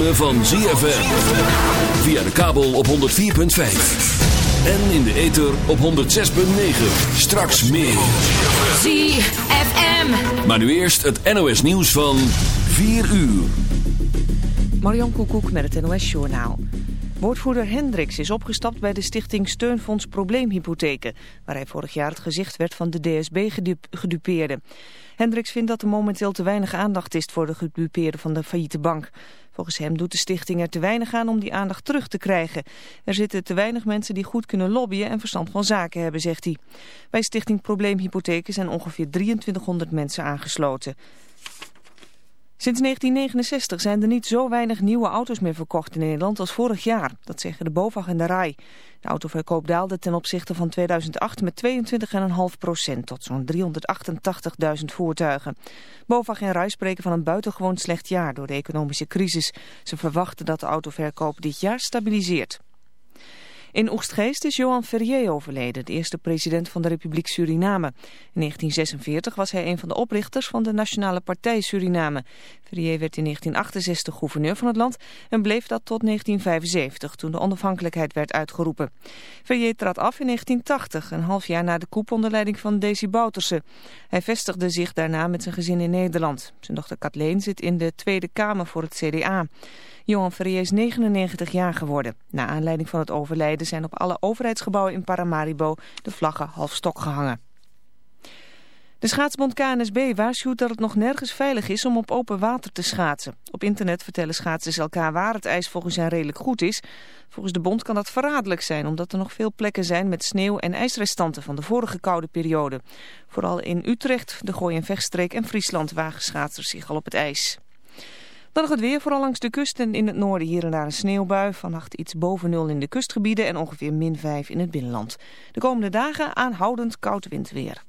ritme van ZFM. Via de kabel op 104.5. En in de ether op 106.9. Straks meer. ZFM. Maar nu eerst het NOS nieuws van 4 uur. Marion Koekoek met het NOS Journaal. Woordvoerder Hendricks is opgestapt bij de stichting Steunfonds Probleemhypotheken... waar hij vorig jaar het gezicht werd van de DSB-gedupeerden. Hendricks vindt dat er momenteel te weinig aandacht is voor de gedupeerden van de failliete bank. Volgens hem doet de stichting er te weinig aan om die aandacht terug te krijgen. Er zitten te weinig mensen die goed kunnen lobbyen en verstand van zaken hebben, zegt hij. Bij Stichting Probleemhypotheken zijn ongeveer 2300 mensen aangesloten. Sinds 1969 zijn er niet zo weinig nieuwe auto's meer verkocht in Nederland als vorig jaar. Dat zeggen de BOVAG en de RAI. De autoverkoop daalde ten opzichte van 2008 met 22,5 procent tot zo'n 388.000 voertuigen. BOVAG en RAI spreken van een buitengewoon slecht jaar door de economische crisis. Ze verwachten dat de autoverkoop dit jaar stabiliseert. In Oegstgeest is Johan Ferrier overleden, de eerste president van de Republiek Suriname. In 1946 was hij een van de oprichters van de Nationale Partij Suriname. Ferrier werd in 1968 gouverneur van het land en bleef dat tot 1975, toen de onafhankelijkheid werd uitgeroepen. Ferrier trad af in 1980, een half jaar na de coup onder leiding van Desi Bouterse. Hij vestigde zich daarna met zijn gezin in Nederland. Zijn dochter Kathleen zit in de Tweede Kamer voor het CDA. Johan Ferrier is 99 jaar geworden. Na aanleiding van het overlijden zijn op alle overheidsgebouwen in Paramaribo de vlaggen half stok gehangen. De schaatsbond KNSB waarschuwt dat het nog nergens veilig is om op open water te schaatsen. Op internet vertellen schaatsers elkaar waar het ijs volgens hen redelijk goed is. Volgens de bond kan dat verraderlijk zijn omdat er nog veel plekken zijn met sneeuw en ijsrestanten van de vorige koude periode. Vooral in Utrecht, de Gooi- en Vechtstreek en Friesland wagen schaatsers zich al op het ijs. Dan nog het weer, vooral langs de kust en in het noorden hier en daar een sneeuwbui. Vannacht iets boven nul in de kustgebieden en ongeveer min 5 in het binnenland. De komende dagen aanhoudend koud windweer.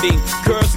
Curves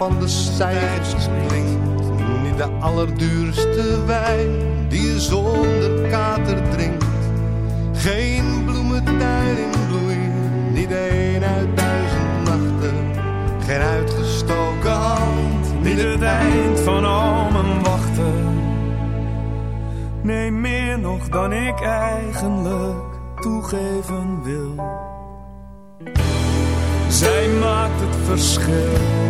van de stijgers klinkt niet de allerduurste wijn die je zonder kater drinkt. Geen bloementuin in bloei, niet een uit duizend nachten. Geen uitgestoken hand, niet het eind van al mijn wachten. Nee, meer nog dan ik eigenlijk toegeven wil. Zij maakt het verschil.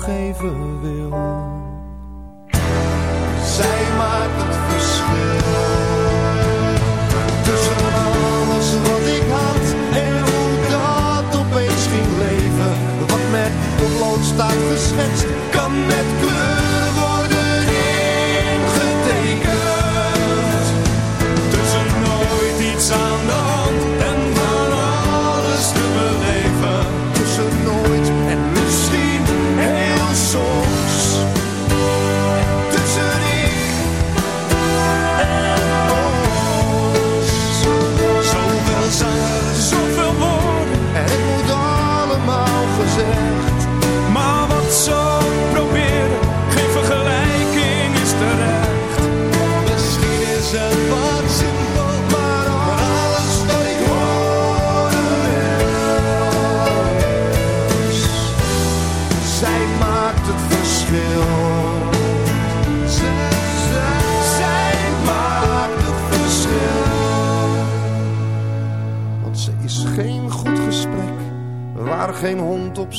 toegeven wil. Zij maakt het verschil. Tussen alles wat ik had en hoe dat opeens ging leven. Wat met potlood staat geschetst, kan met kleur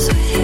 Sweet.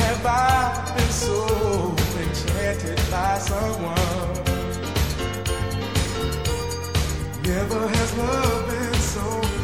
have I been so enchanted by someone? Never has love been so.